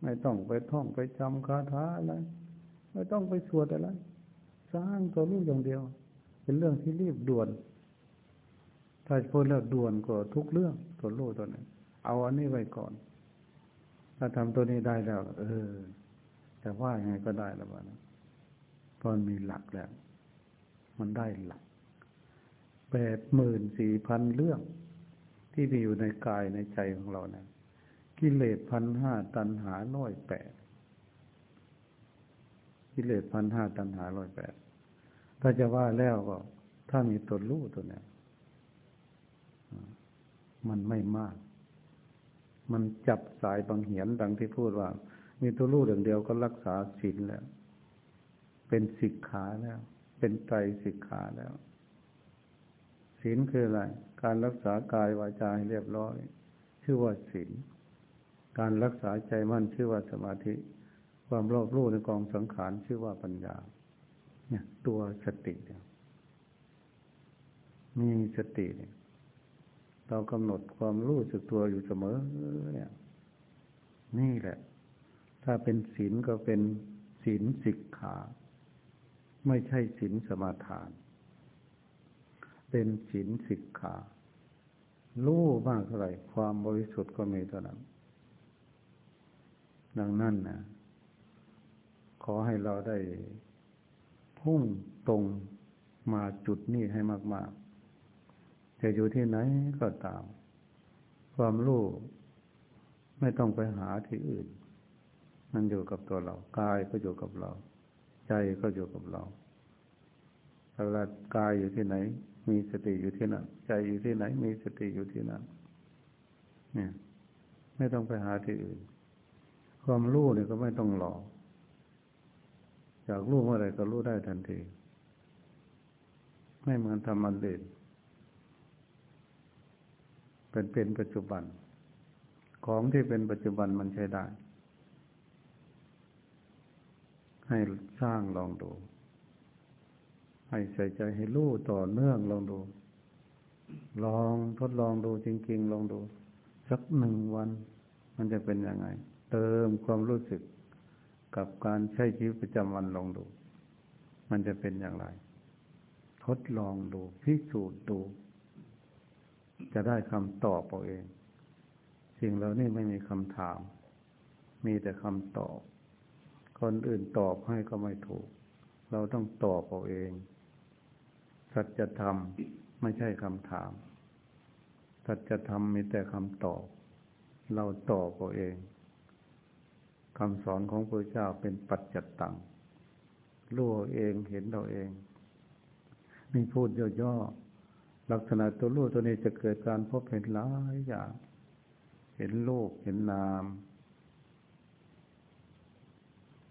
Speaker 2: ไม่ต้องไปท่องไปจำคาถาอะไร ไม่ต้องไปสวดอะไร สร้างตัวรู้อย่างเดียว เป็นเรื่องที่รีบด่วน ถ้าพูดเรื่องด่วนก็ทุกเรื่องตัวรู้ตัวนี้เอาอันนี้ไว้ก่อน ถ้าทำตัวนี้ได้แล้ว เออ แต่ว่ายังไงก็ได้แล้วนะ พอมีหลักแล้ว มันได้หลักแปดหมื่นสี่พันเรื่อง ที่มีอยู่ในกายในใจของเรานะกิเลสพันห้าตันหาร้อยแปดกิเลสพันห้าตันหาร้อยแปดถ้าจะว่าแล้วก็ ถ้ามีตัวรู้ตัวเนี้ยมันไม่มาก มันจับสายบางเหียนดังที่พูดว่า มีตัวรู้อย่างเดียวก็รักษาศีลแล้ว เป็นสิกขาแล้ว เป็นไตรสิกขาแล้วศีลคืออะไร การรักษากายวาจาให้เรียบร้อย ชื่อว่าศีล การรักษาใจมั่นชื่อว่าสมาธิ ความรอบรู้ในกองสังขารชื่อว่าปัญญา เนี่ย ตัวสติเนี่ยมีสติเนี่ย เรากำหนดความรู้สึกตัวอยู่เสมอ เนี่ย นี่แหละ ถ้าเป็นศีลก็เป็นศีลสิกขา ไม่ใช่ศีลสมาทาน เป็นศีลสิกขารู้มากเท่าไหร่ความบริสุทธิ์ก็มีเท่านั้น ดังนั้นนะขอให้เราได้พุ่งตรงมาจุดนี้ให้มาก ๆ จะอยู่ที่ไหนก็ตาม ความรู้ไม่ต้องไปหาที่อื่น มันอยู่กับตัวเรา กายก็อยู่กับเรา ใจก็อยู่กับเราเวลากายอยู่ที่ไหน มีสติอยู่ที่นั่นใจอยู่ที่ไหน มีสติอยู่ที่นั่นเนี่ยไม่ต้องไปหาที่อื่น ความรู้เนี่ยก็ไม่ต้องหลอกอยากรู้เมื่อไรก็รู้ได้ทันทีไม่เหมือนทำมันเด่นเป็นเป็นปัจจุบัน ของที่เป็นปัจจุบันมันใช้ได้ ให้สร้างลองดู ให้ใส่ใจให้รู้ต่อเนื่องลองดู ลองทดลองดูจริง ๆ ลองดู สักหนึ่งวัน มันจะเป็นยังไง เติมความรู้สึกกับการใช้ชีวิตประจำวันลองดู มันจะเป็นอย่างไร ทดลองดูพิสูจน์ดู จะได้คำตอบเอาเอง สิ่งเหล่านี้ไม่มีคำถาม มีแต่คำตอบ คนอื่นตอบให้ก็ไม่ถูก เราต้องตอบเอาเอง สัจธรรมไม่ใช่คำถาม สัจธรรมมีแต่คำตอบ เราตอบเอาเองคำสอนของพระเจ้าเป็นปัจจัตตังรู้เองเห็นเราเองมีพูดย่อๆลักษณะตัวรู้ตัวนี้จะเกิดการพบเห็นหลายอย่างเห็นรูปเห็นนาม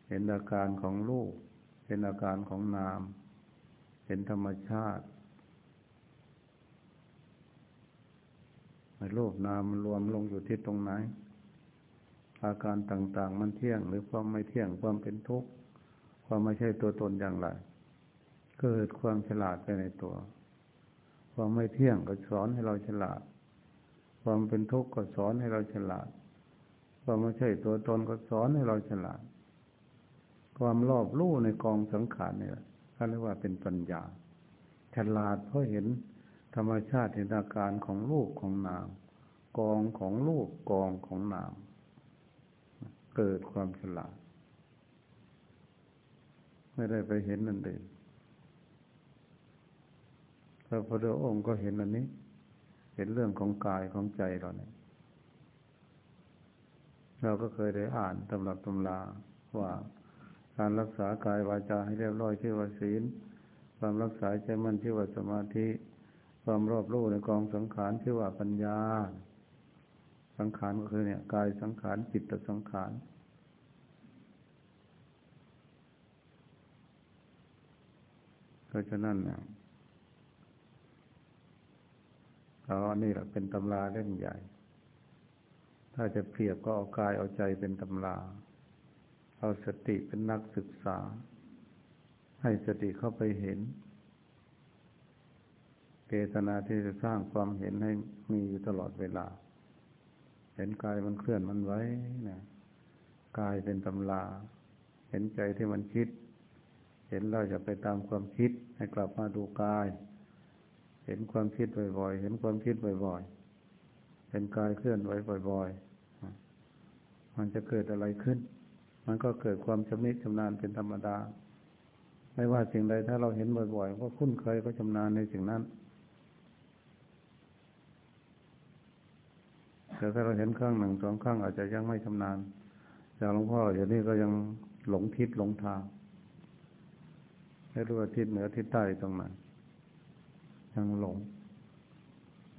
Speaker 2: เห็นอาการของรูป เห็นอาการของนาม เห็นธรรมชาติในรูปนามมันรวมลงอยู่ที่ตรงไหน อาการต่าง ๆ มันเที่ยง หรือความไม่เที่ยงความเป็นทุกข์ความไม่ใช่ตัวตนอย่างไรเกิดความฉลาดไปในตัว ความไม่เที่ยงก็สอนให้เราฉลาด ความเป็นทุกข์ก็สอนให้เราฉลาด ความไม่ใช่ตัวตนก็สอนให้เราฉลาด ความรอบรู้ในกองสังขารเนี่ยเขาเรียกว่าเป็นปัญญา ฉลาดเพราะเห็นธรรมชาติเห็นอาการของรูปของนาม กองของรูปกองของนาม เกิดความฉลาด ไม่ได้ไปเห็นนั่นเองพระพุทธองค์ก็เห็นอันนี้ เห็นเรื่องของกายของใจเราเนี่ย เราก็เคยได้อ่านตำรับตำราว่า การรักษากายวาจาให้เรียบร้อยชื่อว่าศีล ความรักษาใจมั่นชื่อว่าสมาธิ ความรอบรู้ในกองสังขารชื่อว่าปัญญา สังขารก็คือเนี่ยกายสังขารจิตตสังขารเพราะฉะนั้นเนี่ยเราอันนี้แหละเป็นตำราเล่มใหญ่ ถ้าจะเปรียบก็เอากายเอาใจเป็นตำรา เอาสติเป็นนักศึกษา ให้สติเข้าไปเห็นเกตนาที่จะสร้างความเห็นให้มีอยู่ตลอดเวลา เห็นกายมันเคลื่อนมันไว้นะกายเป็นตำราเห็นใจที่มันคิด เห็นเราจะไปตามความคิด ให้กลับมาดูกาย เห็นความคิดบ่อยๆ เห็นความคิดบ่อยๆ เป็นกายเคลื่อนไหวบ่อยๆ มันจะเกิดอะไรขึ้น มันก็เกิดความชำนิชำนาญเป็นธรรมดา ไม่ว่าสิ่งใดถ้าเราเห็นบ่อยๆก็คุ้นเคยก็ชำนาญในสิ่งนั้นแต่ถ้าเราเห็นครั้งหนึ่งสองครั้งอาจจะยังไม่ชำนาญอย่างหลวงพ่ออย่างนี้ก็ยังหลงทิศหลงทางไม่รู้ว่าทิศเหนือทิศใต้ตรงไหนยังหลง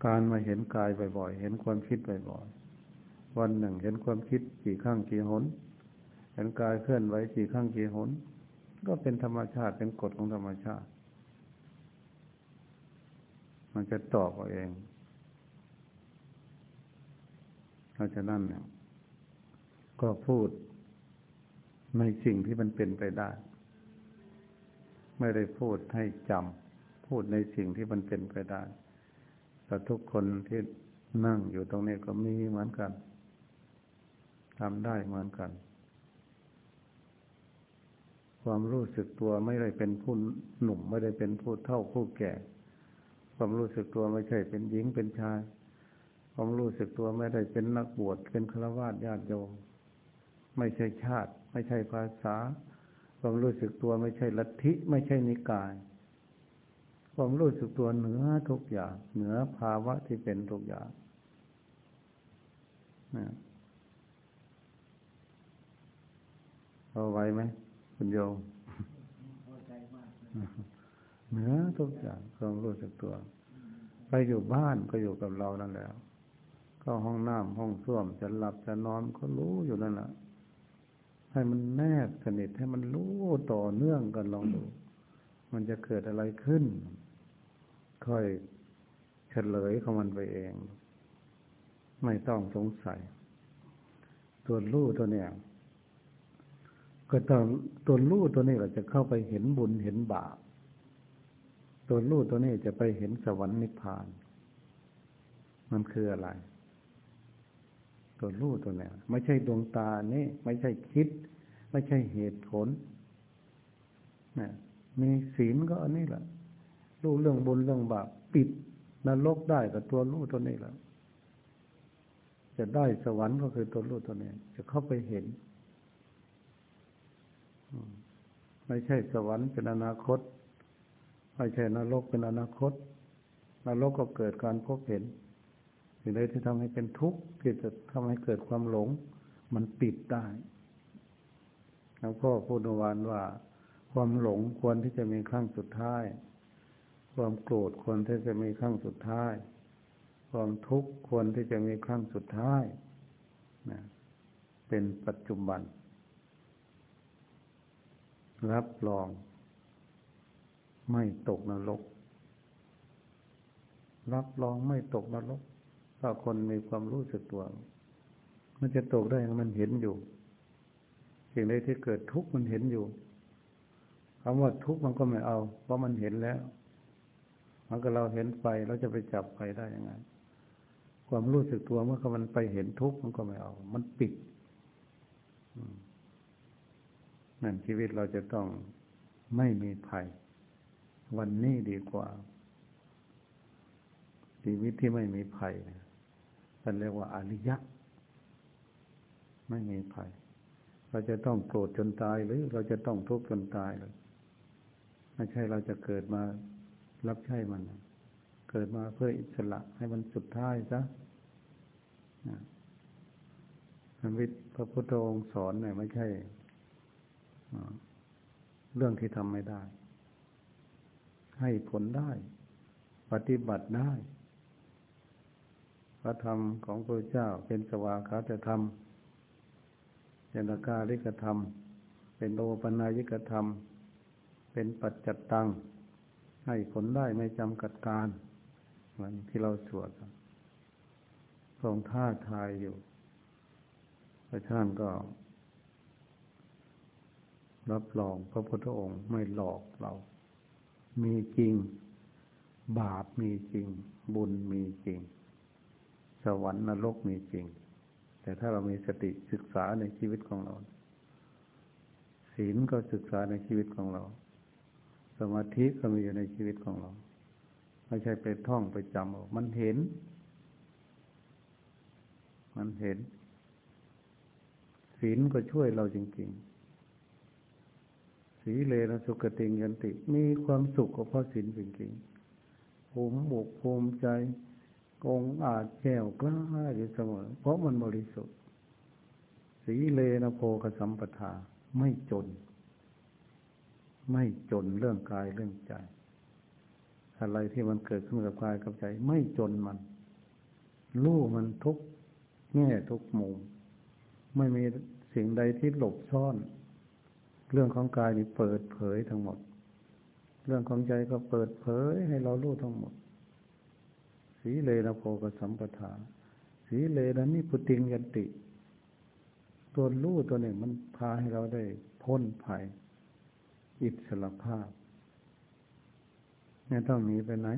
Speaker 2: การมาเห็นกายบ่อยๆ เห็นความคิดบ่อยๆ วันหนึ่งเห็นความคิดกี่ครั้งกี่หน ห็นกายเคลื่อนไหวกี่ครั้งกี่หน ก็เป็นธรรมชาติเป็นกฎของธรรมชาติ มันจะตอบเอาเองเพราะฉะนั้นเนี่ยก็พูดในสิ่งที่มันเป็นไปได้ ไม่ได้พูดให้จำพูดในสิ่งที่มันเป็นไปได้แต่ทุกคนที่นั่งอยู่ตรงนี้ก็มีเหมือนกันทำได้เหมือนกัน ความรู้สึกตัวไม่ได้เป็นผู้หนุ่ม ไม่ได้เป็นผู้เท่าผู้แก่ ความรู้สึกตัวไม่ใช่เป็นหญิงเป็นชาย ความรู้สึกตัวไม่ได้เป็นนักบวชเป็นฆราวาสญาติโยมไม่ใช่ชาติ ไม่ใช่ภาษา ความรู้สึกตัวไม่ใช่ลัทธิ ไม่ใช่นิกาย ความรู้สึกตัวเหนือทุกอย่าง เหนือภาวะที่เป็นทุกอย่างเอาไว้ไหม คุณโยมเหนือทุกอย่างความรู้สึกตัว ไปอยู่บ้านก็อยู่กับเรานั่นแหละก็ห้องน้ำห้องส้วมจะหลับจะนอนก็รู้อยู่นั่นแหละให้มันแนบสนิทให้มันรู้ต่อเนื่องกันลองดู มันจะเกิดอะไรขึ้น ค่อยเฉลยของมันไปเอง ไม่ต้องสงสัย ตัวรู้ตัวเนี้ย ก็ต้องตัวรู้ตัวนี้เราจะเข้าไปเห็นบุญเห็นบาปตัวรู้ตัวนี้จะไปเห็นสวรรค์นิพพาน มันคืออะไร ตัวรู้ตัวนี้ไม่ใช่ดวงตานี่ไม่ใช่คิด ไม่ใช่เหตุผลนะมีศีลก็อันนี้แหละรู้เรื่องบุญเรื่องบาปปิดนรกได้กับตัวรู้ตัวนี้แหละจะได้สวรรค์ก็คือตัวรู้ตัวนี้จะเข้าไปเห็น ไม่ใช่สวรรค์เป็นอนาคต ไม่ใช่นรกเป็นอนาคต นรกก็เกิดการพบเห็นสิ่งใดที่ทำให้เป็นทุกข์ที่จะทำให้เกิดความหลง มันปิดได้แล้วก็พูดวานว่า ความหลงควรที่จะมีครั้งสุดท้าย ความโกรธควรที่จะมีครั้งสุดท้าย ความทุกข์ควรที่จะมีครั้งสุดท้ายนะเป็นปัจจุบัน รับรอง ไม่ตกนรก รับรองไม่ตกนรกถ้าคนมีความรู้สึกตัว มันจะตกได้มันเห็นอยู่ สิ่งใดที่เกิดทุกข์มันเห็นอยู่คำว่าทุกข์มันก็ไม่เอา เพราะมันเห็นแล้ว มันก็เราเห็นไฟเราจะไปจับไฟได้ยังไง ความรู้สึกตัวเมื่อมันไปเห็นทุกข์มันก็ไม่เอา มันปิด นั่นชีวิตเราจะต้องไม่มีภัย วันนี้ดีกว่า ชีวิตที่ไม่มีภัยท่านเรียกว่าอริยะ ไม่มีภัย เราจะต้องโกรธจนตายหรือเราจะต้องทุกข์จนตายเลยไม่ใช่เราจะเกิดมารับใช้มัน เกิดมาเพื่ออิสระให้มันสุดท้ายซะนวิทย์พระพุทธองค์สอนเนี่ยไม่ใช่ เรื่องที่ทำไม่ได้ ให้ผลได้ ปฏิบัติได้ พระธรรมของพระเจ้าเป็นสวาคาตธรรมเป็นอากาลิกธรรม เป็นโอปัญญิกธรรม เป็นปัจจัตตัง ให้ผลได้ไม่จำกัดการเหมือนที่เราสวดทรงท่าทายอยู่พระท่านก็ รับรองพระพุทธองค์ไม่หลอกเรา มีจริง บาปมีจริง บุญมีจริง สวรรค์นรกมีจริง แต่ถ้าเรามีสติศึกษาในชีวิตของเรา ศีลก็ศึกษาในชีวิตของเรา สมาธิก็มีอยู่ในชีวิตของเรา ไม่ใช่ไปท่องไปจำมันเห็น มันเห็นศีลก็ช่วยเราจริง ๆ สีเลนะสุกติงยันติ มีความสุขก็เพระศีลจริงๆภูมิบกภูมิใจกงอาจแก้วกล้าอยู่เสมอ เพราะมันบริสุทธิ์ สีเลนะโพกสัมปทาไม่จน ไม่จนเรื่องกายเรื่องใจ อะไรที่มันเกิดขึ้นกับกายกับใจ ไม่จนมันรู้มันทุกแง่ทุกมุมไม่มีสิ่งใดที่หลบซ่อน เรื่องของกายนี่เปิดเผยทั้งหมด เรื่องของใจก็เปิดเผยให้เรารู้ทั้งหมด สีเลนะโพกสัมปทา สีเลนะนี่พุติงยันติ ตัวรู้ตัวหนึ่งมันพาให้เราได้พ้นภัย อิสระภาพไม่ต้องหนีไปไหน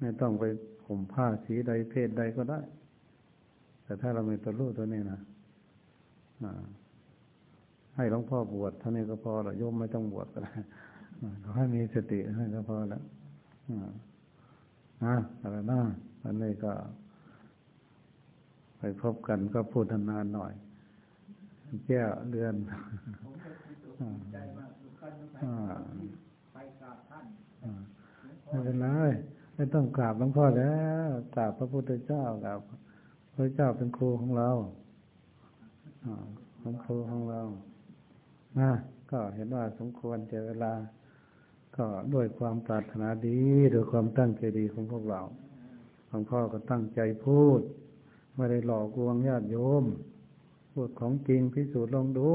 Speaker 2: ไม่ต้องไปผมผ้าสีใดเพศใดก็ได้ แต่ถ้าเรามีตัวรู้ตัวนี้นะ ให้หลวงพ่อบวชเท่านี้ก็พอละโยมไม่ต้องบวชก็ได้เขาให้มีสติให้ก็พอล้วนะอะไรนะอันนี้ก็ ไปพบกันก็พูดนานหน่อยแก้เรือนไม่เป็นไรไม่ต้องกราบหลวงพ่อแล้วกราบพระพุทธเจ้ากราบพระเจ้าเป็นครูของเราเป็นครูของเรา นะก็เห็นว่าสมควรเจเวลา ก็ด้วยความปรารถนาดีโดยความตั้งใจดีของพวกเราหลวงพ่อก็ตั้งใจพูด ไม่ได้หลอกลวงญาติโยม พูดของจริงพิสูจน์ลองดู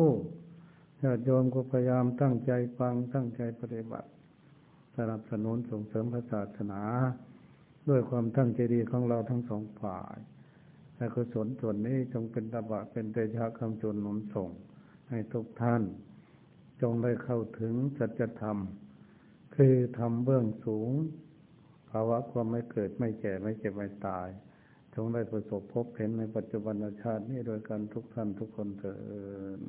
Speaker 2: ญาติโยมก็พยายามตั้งใจฟังตั้งใจปฏิบัติสนับสนุนส่งเสริมพระศาสนา ด้วยความตั้งใจดีของเราทั้งสองฝ่ายแต่กุศลส่วนนี้จงเป็นตบะเป็นเตชะคำจุนหนุนส่ง ให้ทุกท่าน จงได้เข้าถึงสัจธรรม คือธรรมเบื้องสูง ภาวะความไม่เกิดไม่แก่ไม่เจ็บไม่ตาย จงได้ประสบพบเห็นในปัจจุบันชาตินี้โดยการทุกท่านทุกคนเถิด